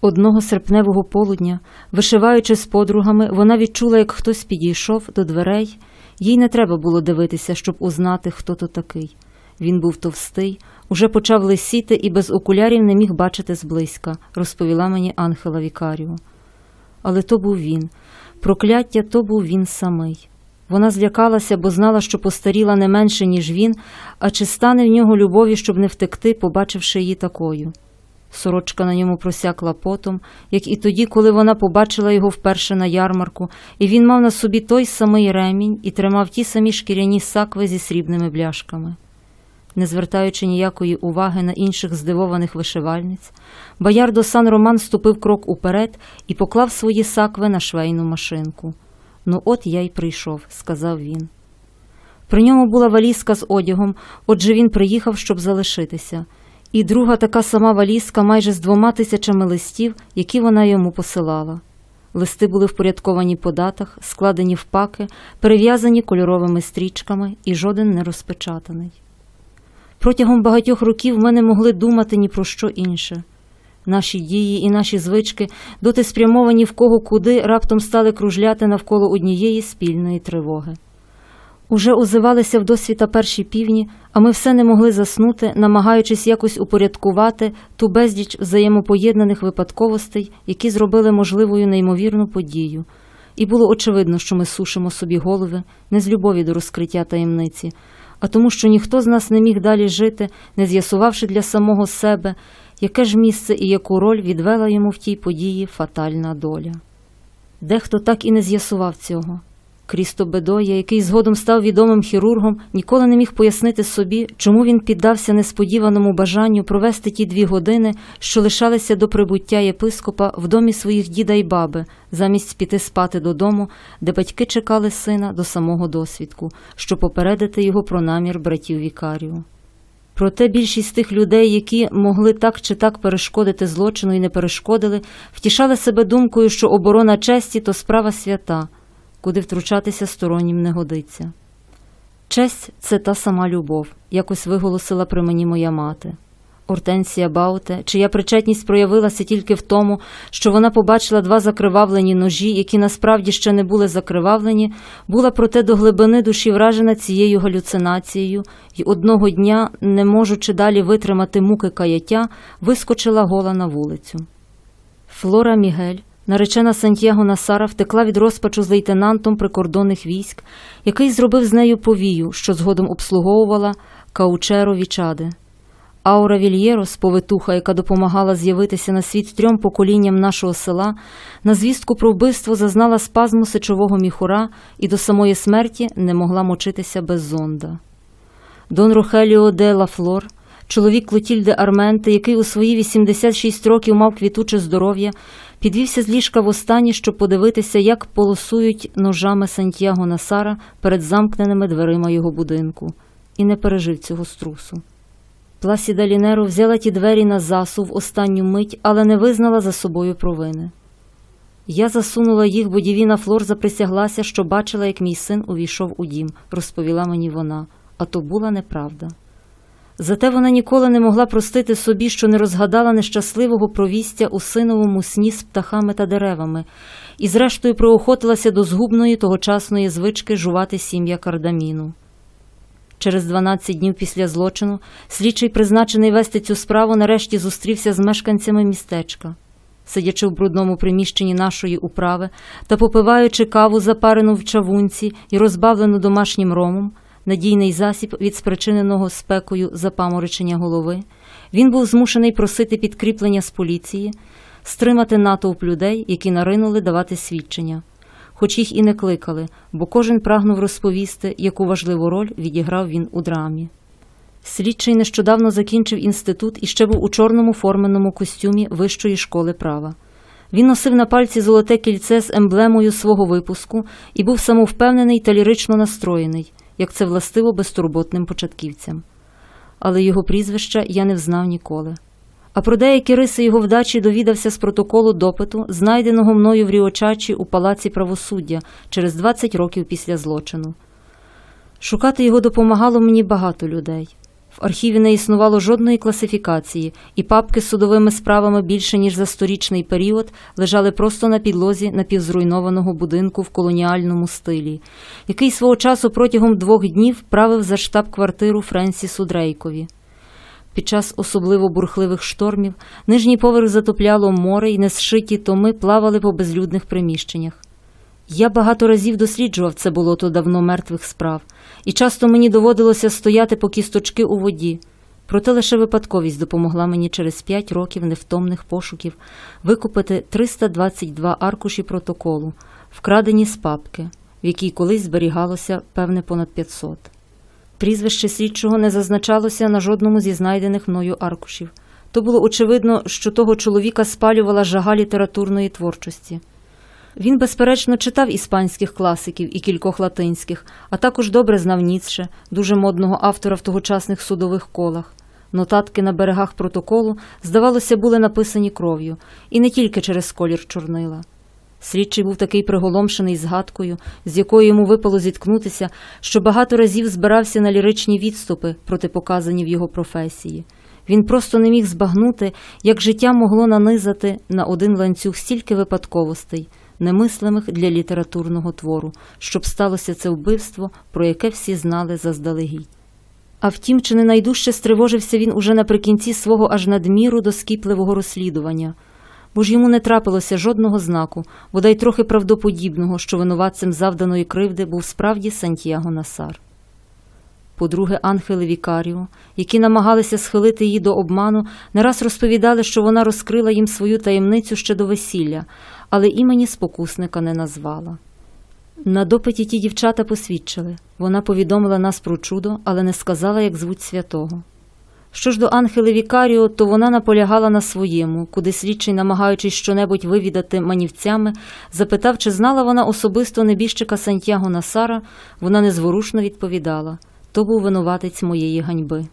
Одного серпневого полудня, вишиваючи з подругами, вона відчула, як хтось підійшов до дверей. Їй не треба було дивитися, щоб узнати, хто то такий. Він був товстий, уже почав лисіти і без окулярів не міг бачити зблизька, розповіла мені Ангела Вікаріо. Але то був він. Прокляття то був він самий. Вона злякалася, бо знала, що постаріла не менше, ніж він, а чи стане в нього любові, щоб не втекти, побачивши її такою. Сорочка на ньому просякла потом, як і тоді, коли вона побачила його вперше на ярмарку, і він мав на собі той самий ремінь і тримав ті самі шкіряні сакви зі срібними бляшками. Не звертаючи ніякої уваги на інших здивованих вишивальниць, Боярдо Сан Роман ступив крок уперед і поклав свої сакви на швейну машинку. Ну, от я й прийшов, сказав він. При ньому була валізка з одягом, отже він приїхав, щоб залишитися, і друга така сама валізка майже з двома тисячами листів, які вона йому посилала. Листи були впорядковані по датах, складені в паки, перев'язані кольоровими стрічками і жоден не розпечатаний. Протягом багатьох років ми не могли думати ні про що інше. Наші дії і наші звички, доти спрямовані в кого куди, раптом стали кружляти навколо однієї спільної тривоги. Уже озивалися в досвіта перші півні, а ми все не могли заснути, намагаючись якось упорядкувати ту безліч взаємопоєднаних випадковостей, які зробили можливою неймовірну подію. І було очевидно, що ми сушимо собі голови не з любові до розкриття таємниці, а тому, що ніхто з нас не міг далі жити, не з'ясувавши для самого себе, яке ж місце і яку роль відвела йому в тій події фатальна доля. Дехто так і не з'ясував цього. Крісто Бедоя, який згодом став відомим хірургом, ніколи не міг пояснити собі, чому він піддався несподіваному бажанню провести ті дві години, що лишалися до прибуття єпископа в домі своїх діда й баби, замість піти спати додому, де батьки чекали сина до самого досвідку, щоб попередити його про намір братів Вікарію. Проте більшість тих людей, які могли так чи так перешкодити злочину і не перешкодили, втішали себе думкою, що оборона честі то справа свята, куди втручатися стороннім не годиться. Честь це та сама любов, якось виголосила при мені моя мати. Ортенсія Бауте, чия причетність проявилася тільки в тому, що вона побачила два закривавлені ножі, які насправді ще не були закривавлені, була проте до глибини душі вражена цією галюцинацією і одного дня, не можучи далі витримати муки каяття, вискочила гола на вулицю. Флора Мігель, наречена Сантьяго Насара, втекла від розпачу з лейтенантом прикордонних військ, який зробив з нею повію, що згодом обслуговувала Каучеро Вічади. Аура Вільєрос, повитуха, яка допомагала з'явитися на світ трьом поколінням нашого села, на звістку про вбивство зазнала спазму сечового міхура і до самої смерті не могла мочитися без зонда. Дон Рохеліо де Лафлор, чоловік Клотільди Арменти, який у свої 86 років мав квітуче здоров'я, підвівся з ліжка востаннє, щоб подивитися, як полосують ножами Сантьяго Насара перед замкненими дверима його будинку, і не пережив цього струсу. Пласіда Лінеро взяла ті двері на засув останню мить, але не визнала за собою провини. Я засунула їх, бо Дівіна Флор заприсяглася, що бачила, як мій син увійшов у дім, розповіла мені вона, а то була неправда. Зате вона ніколи не могла простити собі, що не розгадала нещасливого провістя у синовому сні з птахами та деревами, і, зрештою, приохотилася до згубної тогочасної звички жувати сім'я кардаміну. Через 12 днів після злочину слідчий, призначений вести цю справу, нарешті зустрівся з мешканцями містечка. Сидячи в брудному приміщенні нашої управи та попиваючи каву, запарену в чавунці і розбавлену домашнім ромом, надійний засіб від спричиненого спекою запаморочення голови, він був змушений просити підкріплення з поліції, стримати натовп людей, які наринули давати свідчення хоч їх і не кликали, бо кожен прагнув розповісти, яку важливу роль відіграв він у драмі. Слідчий нещодавно закінчив інститут і ще був у чорному форменому костюмі Вищої школи права. Він носив на пальці золоте кільце з емблемою свого випуску і був самовпевнений та лірично настроєний, як це властиво безтурботним початківцям. Але його прізвища я не взнав ніколи. А про деякі риси його вдачі довідався з протоколу допиту, знайденого мною в Ріочачі у палаці правосуддя через 20 років після злочину. Шукати його допомагало мені багато людей. В архіві не існувало жодної класифікації, і папки з судовими справами більше ніж за сторічний період лежали просто на підлозі напівзруйнованого будинку в колоніальному стилі, який свого часу протягом двох днів правив за штаб-квартиру Френсісу Дрейкові. Під час особливо бурхливих штормів нижній поверх затопляло море і несшиті томи плавали по безлюдних приміщеннях. Я багато разів досліджував це болото давно мертвих справ, і часто мені доводилося стояти по кісточки у воді. Проте лише випадковість допомогла мені через п'ять років невтомних пошуків викупити 322 аркуші протоколу, вкрадені з папки, в якій колись зберігалося певне понад 500. Прізвище слідчого не зазначалося на жодному зі знайдених мною аркушів. То було очевидно, що того чоловіка спалювала жага літературної творчості. Він, безперечно, читав іспанських класиків і кількох латинських, а також добре знав Ніцше, дуже модного автора в тогочасних судових колах. Нотатки на берегах протоколу, здавалося, були написані кров'ю, і не тільки через колір чорнила. Слідчий був такий приголомшений згадкою, з якою йому випало зіткнутися, що багато разів збирався на ліричні відступи, протипоказані в його професії. Він просто не міг збагнути, як життя могло нанизати на один ланцюг стільки випадковостей, немислимих для літературного твору, щоб сталося це вбивство, про яке всі знали заздалегідь. А втім, чи не найдужче стривожився він уже наприкінці свого аж надміру доскіпливого розслідування, бо ж йому не трапилося жодного знаку, бодай трохи правдоподібного, що винуватцем завданої кривди був справді Сантьяго Насар. По-друге, ангели Вікаріо, які намагалися схилити її до обману, не раз розповідали, що вона розкрила їм свою таємницю ще до весілля, але імені спокусника не назвала. На допиті ті дівчата посвідчили вона повідомила нас про чудо, але не сказала, як звуть святого. Що ж до Ангели Вікаріо, то вона наполягала на своєму, куди слідчий, намагаючись щонебудь вивідати манівцями, запитав, чи знала вона особисто небіжчика Сантьяго Насара, вона незворушно відповідала то був винуватець моєї ганьби.